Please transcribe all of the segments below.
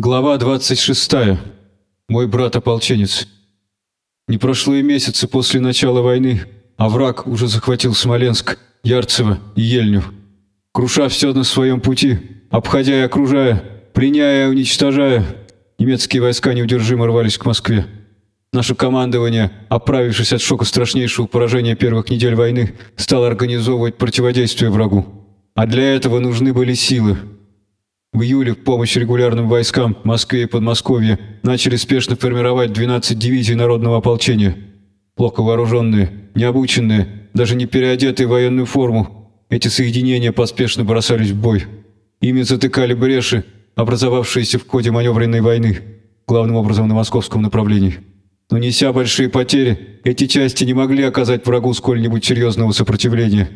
Глава 26. Мой брат-ополченец. Не прошло и месяцы после начала войны, а враг уже захватил Смоленск, Ярцево и Ельню. Круша все на своем пути, обходя и окружая, пленяя и уничтожая, немецкие войска неудержимо рвались к Москве. Наше командование, оправившись от шока страшнейшего поражения первых недель войны, стало организовывать противодействие врагу. А для этого нужны были силы. В июле в помощь регулярным войскам Москве и Подмосковье начали спешно формировать 12 дивизий народного ополчения. Плохо вооруженные, необученные, даже не переодетые в военную форму, эти соединения поспешно бросались в бой. Ими затыкали бреши, образовавшиеся в ходе маневренной войны, главным образом на московском направлении. Но неся большие потери, эти части не могли оказать врагу сколь-нибудь серьезного сопротивления.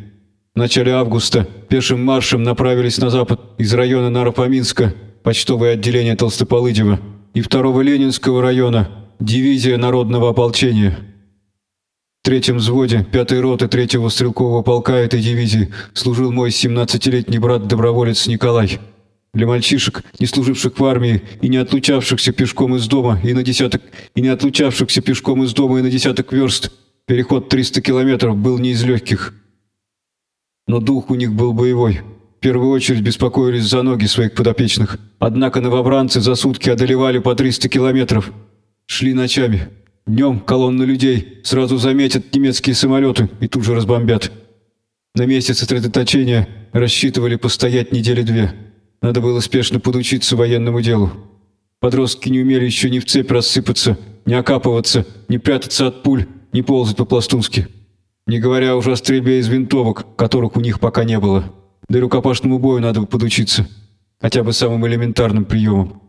В начале августа пешим маршем направились на запад из района Наропаминска, почтовое отделение Толстополыдева, и второго Ленинского района, дивизия народного ополчения. В третьем взводе пятой роты третьего стрелкового полка этой дивизии служил мой 17-летний брат-доброволец Николай. Для мальчишек, не служивших в армии и не отлучавшихся пешком из дома и на десяток и не отлучавшихся пешком из дома и на десяток верст, переход 300 километров был не из легких. Но дух у них был боевой. В первую очередь беспокоились за ноги своих подопечных. Однако новобранцы за сутки одолевали по 300 километров. Шли ночами. Днем колонны людей сразу заметят немецкие самолеты и тут же разбомбят. На месте сосредоточения рассчитывали постоять недели две. Надо было спешно подучиться военному делу. Подростки не умели еще ни в цепь рассыпаться, не окапываться, не прятаться от пуль, не ползать по-пластунски. Не говоря уже о стрельбе из винтовок, которых у них пока не было. Да и рукопашному бою надо бы подучиться. Хотя бы самым элементарным приемом.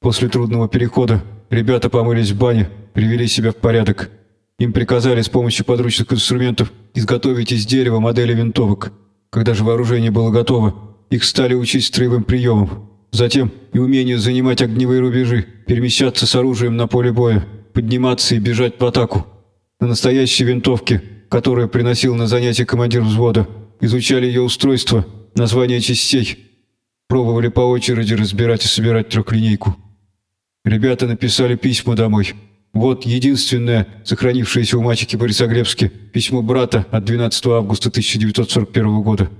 После трудного перехода ребята помылись в бане, привели себя в порядок. Им приказали с помощью подручных инструментов изготовить из дерева модели винтовок. Когда же вооружение было готово, их стали учить строевым приемам. Затем и умению занимать огневые рубежи, перемещаться с оружием на поле боя, подниматься и бежать в атаку. На настоящей винтовке – которую приносил на занятия командир взвода, изучали ее устройство, названия частей, пробовали по очереди разбирать и собирать трехлинейку. Ребята написали письма домой. Вот единственное, сохранившееся у мальчики Борисоглебске, письмо брата от 12 августа 1941 года.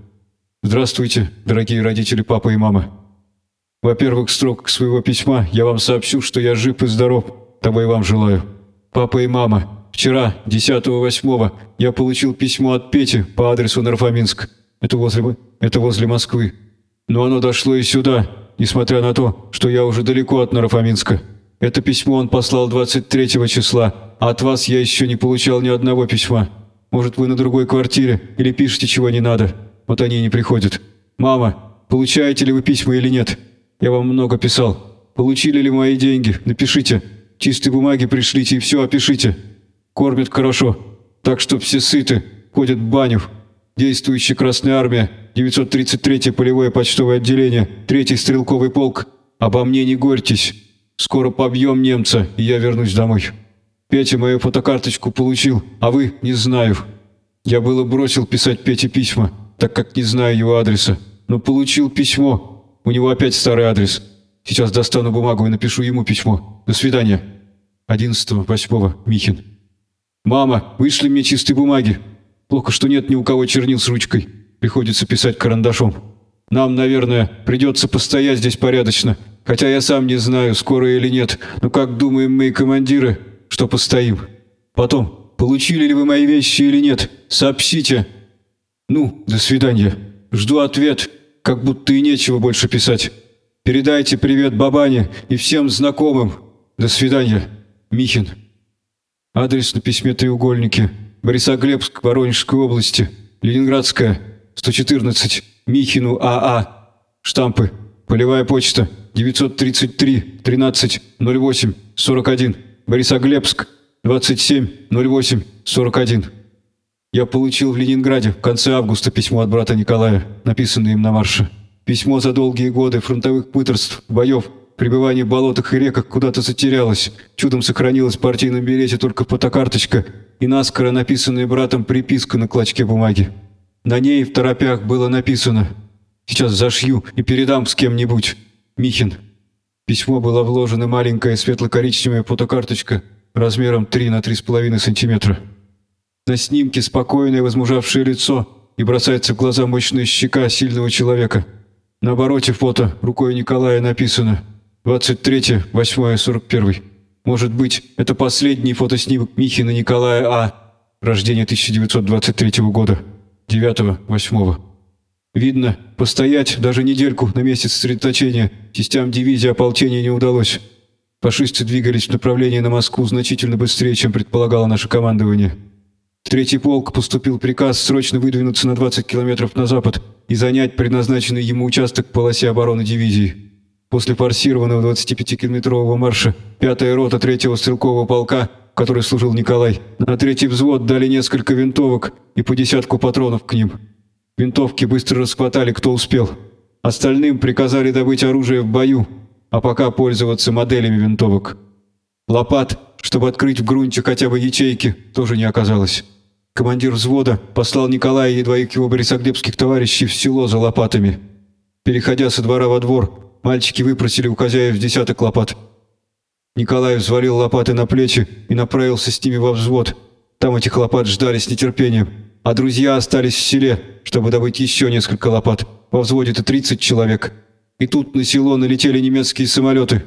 «Здравствуйте, дорогие родители папа и мама. Во-первых, строк своего письма я вам сообщу, что я жив и здоров, того и вам желаю. Папа и мама, Вчера, 10-8, я получил письмо от Пети по адресу Нарфаминск. Это возле, это возле Москвы. Но оно дошло и сюда, несмотря на то, что я уже далеко от Нарфаминска. Это письмо он послал 23 числа, а от вас я еще не получал ни одного письма. Может, вы на другой квартире или пишете, чего не надо. Вот они и не приходят. Мама, получаете ли вы письма или нет? Я вам много писал. Получили ли мои деньги? Напишите. Чистые бумаги пришлите и все опишите. Кормят хорошо, так что все сыты, ходят в баню. Действующая Красная Армия, 933-е полевое почтовое отделение, 3-й стрелковый полк. Обо мне не горьтесь. Скоро побьем немца, и я вернусь домой. Петя мою фотокарточку получил, а вы не знаю. Я было бросил писать Пете письма, так как не знаю его адреса. Но получил письмо. У него опять старый адрес. Сейчас достану бумагу и напишу ему письмо. До свидания. 11-8 Михин. «Мама, вышли мне чистые бумаги. Плохо, что нет ни у кого чернил с ручкой. Приходится писать карандашом. Нам, наверное, придется постоять здесь порядочно. Хотя я сам не знаю, скоро или нет. Но как думаем мы, командиры, что постоим? Потом, получили ли вы мои вещи или нет? Сообщите. Ну, до свидания. Жду ответ, как будто и нечего больше писать. Передайте привет бабане и всем знакомым. До свидания, Михин». Адрес на письме треугольники. Борисоглебск, Воронежской области. Ленинградская, 114. Михину АА. Штампы. Полевая почта. 933 13 08 41. Борисоглебск. 27 08 41. Я получил в Ленинграде в конце августа письмо от брата Николая, написанное им на марше. Письмо за долгие годы фронтовых пыторств, боев, Пребывание в болотах и реках куда-то затерялось. Чудом сохранилась в партийном билете только фотокарточка и наскоро написанная братом приписка на клочке бумаги. На ней в торопях было написано «Сейчас зашью и передам с кем-нибудь. Михин». письмо была вложена маленькая светло-коричневая фотокарточка размером 3 на 3,5 сантиметра. На снимке спокойное возмужавшее лицо и бросается в глаза мощная щека сильного человека. На обороте фото рукой Николая написано 23-8-41. Может быть, это последний фотоснимок Михина Николая А. Рождение 1923 года. 9-8. Видно, постоять даже недельку на месяц сосредоточения частям дивизии ополчения не удалось. Фашисты двигались в направлении на Москву значительно быстрее, чем предполагало наше командование. В третий полк поступил приказ срочно выдвинуться на 20 километров на запад и занять предназначенный ему участок в полосе обороны дивизии. После форсированного 25-километрового марша 5-я рота 3-го стрелкового полка, в которой служил Николай, на третий взвод дали несколько винтовок и по десятку патронов к ним. Винтовки быстро расхватали, кто успел. Остальным приказали добыть оружие в бою, а пока пользоваться моделями винтовок. Лопат, чтобы открыть в грунте хотя бы ячейки, тоже не оказалось. Командир взвода послал Николая и двоих его борисоглебских товарищей в село за лопатами. Переходя со двора во двор, мальчики выпросили у хозяев десяток лопат. Николай взвалил лопаты на плечи и направился с ними во взвод. Там этих лопат ждали с нетерпением а друзья остались в селе, чтобы добыть еще несколько лопат. Во взводе-то 30 человек. И тут на село налетели немецкие самолеты.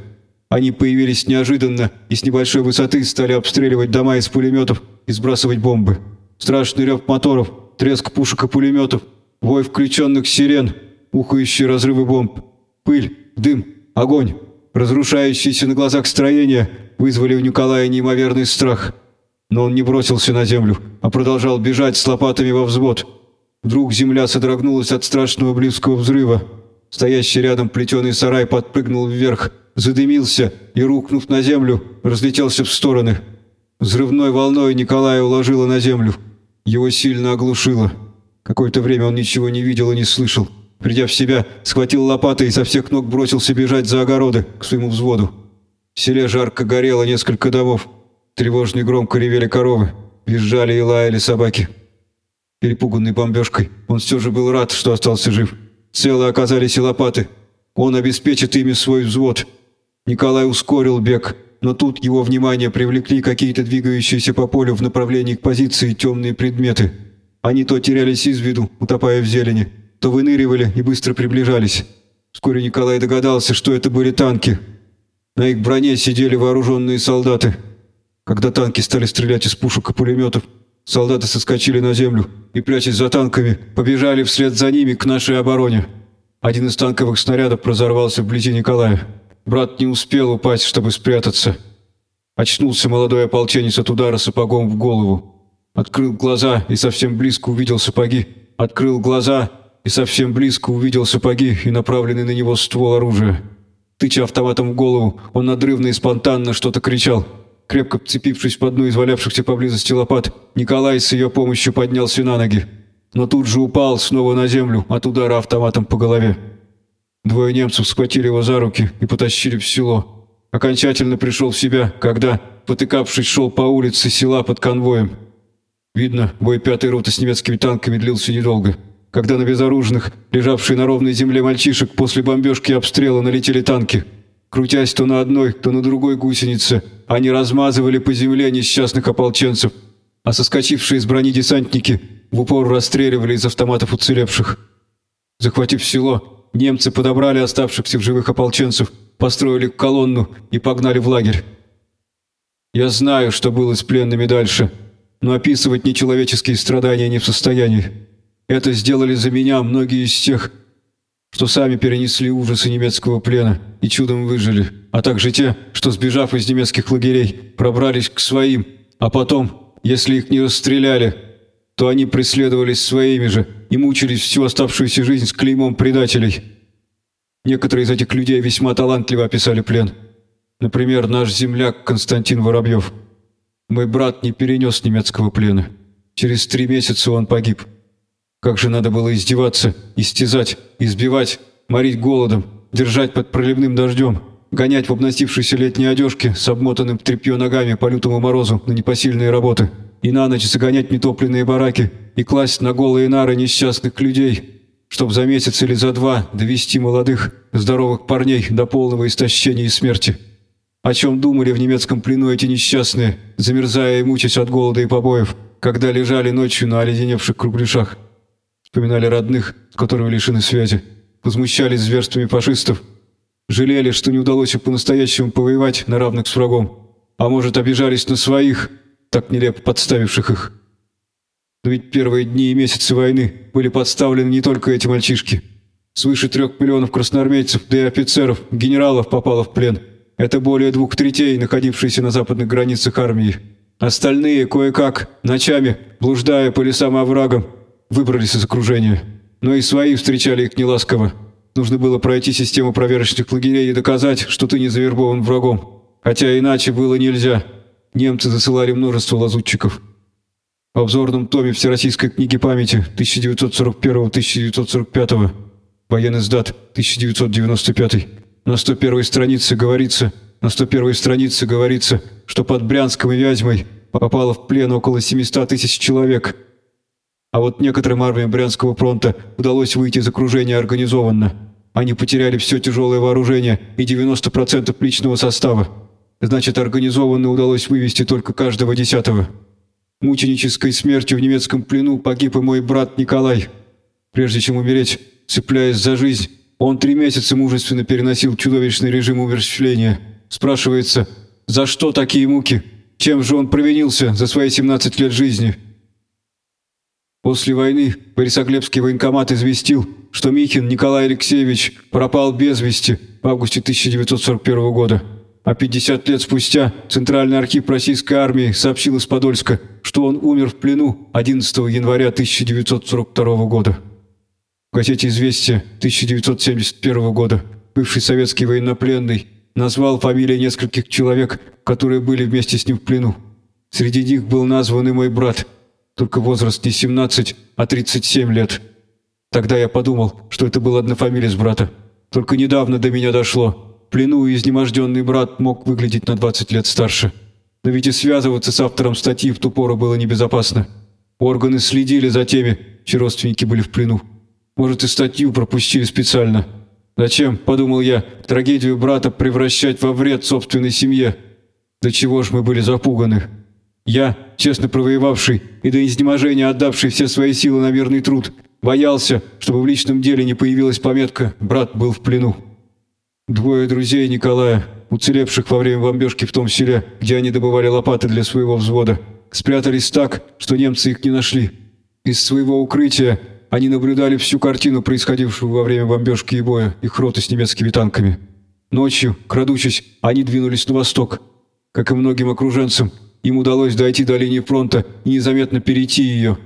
Они появились неожиданно и с небольшой высоты стали обстреливать дома из пулеметов и сбрасывать бомбы. Страшный рев моторов, треск пушек и пулеметов, вой включенных сирен, ухающие разрывы бомб, пыль, дым, огонь, разрушающиеся на глазах строения вызвали у Николая неимоверный страх – но он не бросился на землю, а продолжал бежать с лопатами во взвод. Вдруг земля содрогнулась от страшного близкого взрыва. Стоящий рядом плетеный сарай подпрыгнул вверх, задымился и, рухнув на землю, разлетелся в стороны. Взрывной волной Николая уложило на землю. Его сильно оглушило. Какое-то время он ничего не видел и не слышал. Придя в себя, схватил лопаты и со всех ног бросился бежать за огороды к своему взводу. В селе жарко горело несколько домов. Тревожно громко ревели коровы, визжали и лаяли собаки. Перепуганный бомбежкой, он все же был рад, что остался жив. Целы оказались и лопаты. Он обеспечит ими свой взвод. Николай ускорил бег, но тут его внимание привлекли какие-то двигающиеся по полю в направлении к позиции темные предметы. Они то терялись из виду, утопая в зелени, то выныривали и быстро приближались. Вскоре Николай догадался, что это были танки. На их броне сидели вооруженные солдаты. Когда танки стали стрелять из пушек и пулеметов, солдаты соскочили на землю и, прячась за танками, побежали вслед за ними к нашей обороне. Один из танковых снарядов разорвался вблизи Николая. Брат не успел упасть, чтобы спрятаться. Очнулся молодой ополченец от удара сапогом в голову. Открыл глаза и совсем близко увидел сапоги. Открыл глаза и совсем близко увидел сапоги и направленный на него ствол оружия. Тыча автоматом в голову, он надрывно и спонтанно что-то кричал – Крепко вцепившись в одну из валявшихся поблизости лопат, Николай с ее помощью поднялся на ноги, но тут же упал снова на землю от удара автоматом по голове. Двое немцев схватили его за руки и потащили в село. Окончательно пришел в себя, когда, потыкавшись, шел по улице села под конвоем. Видно, бой пятой роты с немецкими танками длился недолго. Когда на безоружных, лежавшие на ровной земле мальчишек, после бомбежки и обстрела налетели танки – Крутясь то на одной, то на другой гусенице, они размазывали по земле несчастных ополченцев, а соскочившие из брони десантники в упор расстреливали из автоматов уцелевших. Захватив село, немцы подобрали оставшихся в живых ополченцев, построили колонну и погнали в лагерь. Я знаю, что было с пленными дальше, но описывать нечеловеческие страдания не в состоянии. Это сделали за меня многие из тех, что сами перенесли ужасы немецкого плена и чудом выжили, а также те, что, сбежав из немецких лагерей, пробрались к своим, а потом, если их не расстреляли, то они преследовались своими же и мучились всю оставшуюся жизнь с клеймом предателей. Некоторые из этих людей весьма талантливо описали плен. Например, наш земляк Константин Воробьев. Мой брат не перенес немецкого плена. Через три месяца он погиб. Как же надо было издеваться, истязать, избивать, морить голодом, держать под проливным дождем, гонять в обносившейся летней одежке с обмотанным тряпье ногами по лютому морозу на непосильные работы, и на ночь загонять нетопленные бараки и класть на голые нары несчастных людей, чтобы за месяц или за два довести молодых, здоровых парней до полного истощения и смерти. О чем думали в немецком плену эти несчастные, замерзая и мучаясь от голода и побоев, когда лежали ночью на оледеневших кругляшах. Вспоминали родных, с которыми лишены связи, возмущались зверствами фашистов, жалели, что не удалось по-настоящему повоевать на равных с врагом, а может, обижались на своих, так нелепо подставивших их. Но ведь первые дни и месяцы войны были подставлены не только эти мальчишки. Свыше трех миллионов красноармейцев, да и офицеров, генералов попало в плен. Это более двух третей, находившиеся на западных границах армии. Остальные кое-как, ночами, блуждая по лесам и оврагам, выбрались из окружения. Но и свои встречали их неласково. Нужно было пройти систему проверочных лагерей и доказать, что ты не завербован врагом. Хотя иначе было нельзя. Немцы засылали множество лазутчиков. В обзорном томе Всероссийской книги памяти 1941-1945, военный сдат 1995, на 101 странице говорится, на 101 странице говорится, что под Брянском и Вязьмой попало в плен около 700 тысяч человек. А вот некоторым армиям Брянского фронта удалось выйти из окружения организованно. Они потеряли все тяжелое вооружение и 90% личного состава. Значит, организованно удалось вывести только каждого десятого. Мученической смертью в немецком плену погиб и мой брат Николай. Прежде чем умереть, цепляясь за жизнь, он три месяца мужественно переносил чудовищный режим умерщвления. Спрашивается, за что такие муки? Чем же он провинился за свои 17 лет жизни? После войны Борисоглебский военкомат известил, что Михин Николай Алексеевич пропал без вести в августе 1941 года. А 50 лет спустя Центральный архив Российской армии сообщил из Подольска, что он умер в плену 11 января 1942 года. В газете «Известия» 1971 года бывший советский военнопленный назвал фамилии нескольких человек, которые были вместе с ним в плену. Среди них был назван и мой брат, только возраст не 17, а 37 лет. Тогда я подумал, что это был однофамилец брата. Только недавно до меня дошло – плену изнеможденный брат мог выглядеть на 20 лет старше. Но ведь и связываться с автором статьи в ту пору было небезопасно. Органы следили за теми, чьи родственники были в плену. Может, и статью пропустили специально. Зачем, подумал я, трагедию брата превращать во вред собственной семье? До чего ж мы были запуганы? Я, честно провоевавший и до изнеможения отдавший все свои силы на мирный труд, боялся, чтобы в личном деле не появилась пометка «брат был в плену». Двое друзей Николая, уцелевших во время бомбежки в том селе, где они добывали лопаты для своего взвода, спрятались так, что немцы их не нашли. Из своего укрытия они наблюдали всю картину, происходившую во время бомбежки и боя их роты с немецкими танками. Ночью, крадучись, они двинулись на восток. Как и многим окруженцам, им удалось дойти до линии фронта и незаметно перейти ее.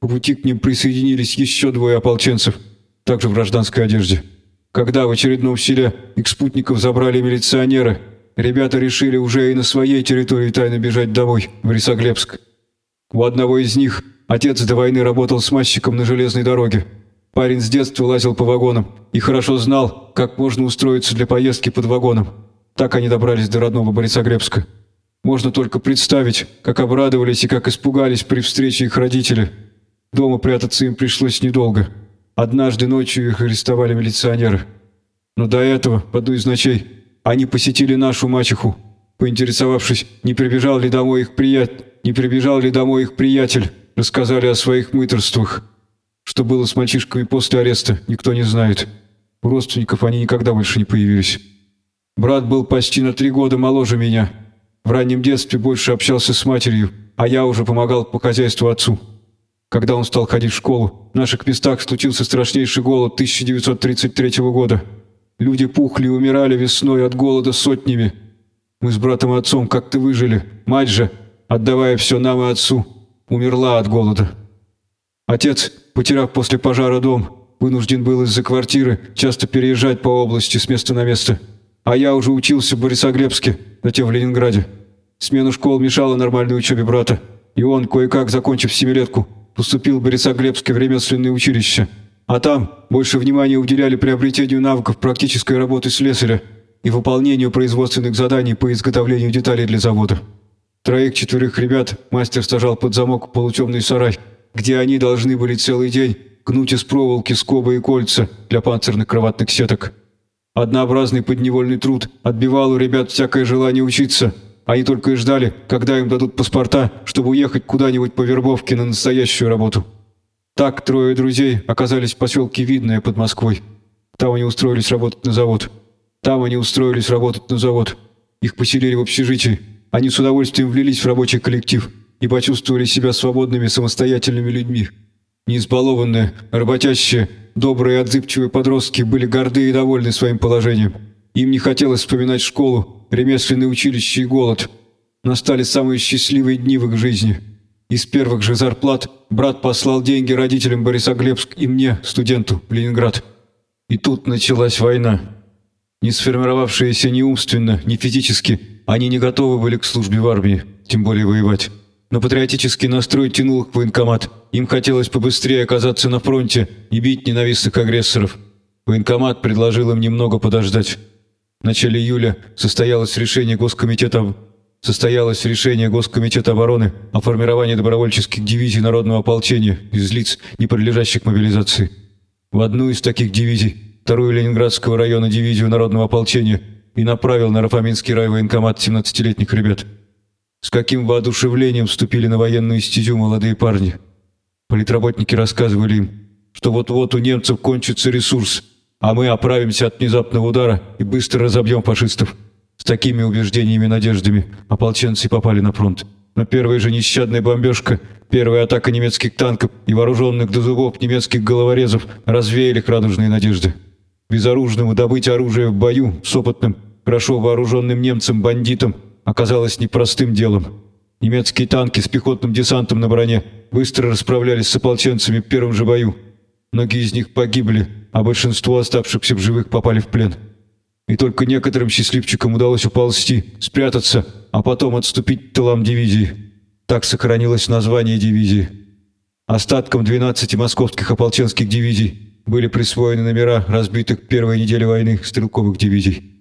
По пути к ним присоединились еще двое ополченцев, также в гражданской одежде. Когда в очередном селе их спутников забрали милиционеры, ребята решили уже и на своей территории тайно бежать домой, в Рисоглебск. У одного из них отец до войны работал смазчиком на железной дороге. Парень с детства лазил по вагонам и хорошо знал, как можно устроиться для поездки под вагоном. Так они добрались до родного Борисоглебска. Можно только представить, как обрадовались и как испугались при встрече их родители. Дома прятаться им пришлось недолго. Однажды ночью их арестовали милиционеры. Но до этого, в одну из ночей, они посетили нашу мачеху, поинтересовавшись, не прибежал ли домой их приятель, не прибежал ли домой их приятель, рассказали о своих мыторствах. Что было с мальчишками после ареста, никто не знает. У родственников они никогда больше не появились. Брат был почти на три года моложе меня. В раннем детстве больше общался с матерью, а я уже помогал по хозяйству отцу. Когда он стал ходить в школу, в наших местах случился страшнейший голод 1933 года. Люди пухли и умирали весной от голода сотнями. Мы с братом и отцом как-то выжили. Мать же, отдавая все нам и отцу, умерла от голода. Отец, потеряв после пожара дом, вынужден был из-за квартиры часто переезжать по области с места на место. А я уже учился в Борисоглебске, затем в Ленинграде. Смена школ мешала нормальной учебе брата, и он, кое-как закончив семилетку, поступил в Борисоглебское ремесленное училище. А там больше внимания уделяли приобретению навыков практической работы слесаря и выполнению производственных заданий по изготовлению деталей для завода. Троих-четверых ребят мастер сажал под замок полутемный сарай, где они должны были целый день гнуть из проволоки скобы и кольца для панцирных кроватных сеток. Однообразный подневольный труд отбивал у ребят всякое желание учиться. Они только и ждали, когда им дадут паспорта, чтобы уехать куда-нибудь по вербовке на настоящую работу. Так трое друзей оказались в поселке Видное под Москвой. Там они устроились работать на завод. Там они устроились работать на завод. Их поселили в общежитии. Они с удовольствием влились в рабочий коллектив и почувствовали себя свободными самостоятельными людьми. Неизбалованные, работящие, добрые и отзывчивые подростки были горды и довольны своим положением. Им не хотелось вспоминать школу, ремесленное училище и голод. Настали самые счастливые дни в их жизни. Из первых же зарплат брат послал деньги родителям Борисоглебск и мне, студенту, в Ленинград. И тут началась война. Не сформировавшиеся ни умственно, ни физически, они не готовы были к службе в армии, тем более воевать. Но патриотический настрой тянул их в военкомат. Им хотелось побыстрее оказаться на фронте и бить ненавистных агрессоров. Военкомат предложил им немного подождать. В начале июля состоялось решение Госкомитета состоялось решение Госкомитета обороны о формировании добровольческих дивизий народного ополчения из лиц, не подлежащих мобилизации. В одну из таких дивизий вторую Ленинградского района дивизию народного ополчения и направил на Рафаминский райвоенкомат 17-летних ребят. С каким воодушевлением вступили на военную стезю молодые парни. Политработники рассказывали им, что вот-вот у немцев кончится ресурс, а мы оправимся от внезапного удара и быстро разобьем фашистов. С такими убеждениями и надеждами ополченцы попали на фронт. Но первая же нещадная бомбежка, первая атака немецких танков и вооруженных до зубов немецких головорезов развеяли их радужные надежды. Безоружному добыть оружие в бою с опытным, хорошо вооруженным немцем-бандитом оказалось непростым делом. Немецкие танки с пехотным десантом на броне быстро расправлялись с ополченцами в первом же бою. Многие из них погибли, а большинство оставшихся в живых попали в плен. И только некоторым счастливчикам удалось уползти, спрятаться, а потом отступить к тылам дивизии. Так сохранилось название дивизии. Остаткам 12 московских ополченских дивизий были присвоены номера разбитых первой неделе войны стрелковых дивизий.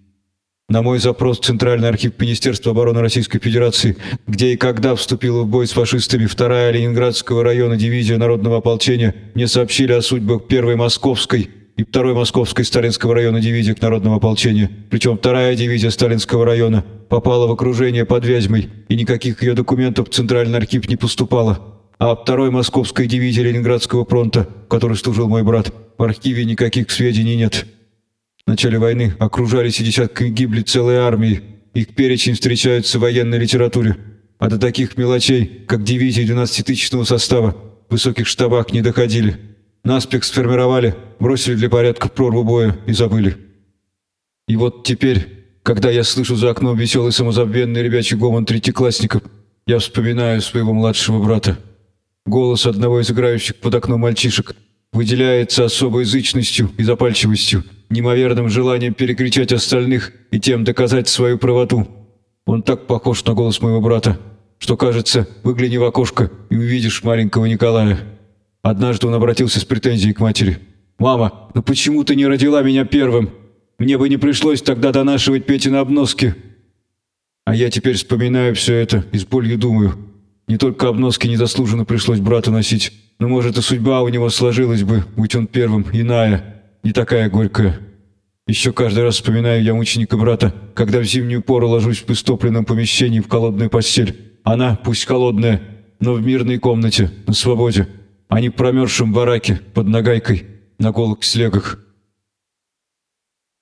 На мой запрос в Центральный архив Министерства обороны Российской Федерации, где и когда вступила в бой с фашистами вторая Ленинградского района дивизия народного ополчения, мне сообщили о судьбах первой Московской и второй Московской Сталинского района дивизии народного ополчения. Причем вторая дивизия Сталинского района попала в окружение под Вязьмой, и никаких ее документов в Центральный архив не поступало а второй московской дивизии Ленинградского фронта, в которой служил мой брат, в архиве никаких сведений нет. В начале войны окружались и гибли целые армии. Их перечень встречается в военной литературе. А до таких мелочей, как дивизии 12-тысячного состава, в высоких штабах не доходили. Наспех сформировали, бросили для порядка прорву боя и забыли. И вот теперь, когда я слышу за окном веселый самозабвенный ребячий гомон третьеклассников, я вспоминаю своего младшего брата. Голос одного из играющих под окном мальчишек выделяется особой язычностью и запальчивостью, неимоверным желанием перекричать остальных и тем доказать свою правоту. Он так похож на голос моего брата, что, кажется, выгляни в окошко и увидишь маленького Николая. Однажды он обратился с претензией к матери. «Мама, ну почему ты не родила меня первым? Мне бы не пришлось тогда донашивать Пете на обноски». А я теперь вспоминаю все это и с болью думаю – не только обноски незаслуженно пришлось брату носить, но, может, и судьба у него сложилась бы, будь он первым, иная, не такая горькая. Еще каждый раз вспоминаю я мученика брата, когда в зимнюю пору ложусь в истопленном помещении в холодную постель. Она, пусть холодная, но в мирной комнате, на свободе, а не в промерзшем бараке под нагайкой на голых слегах.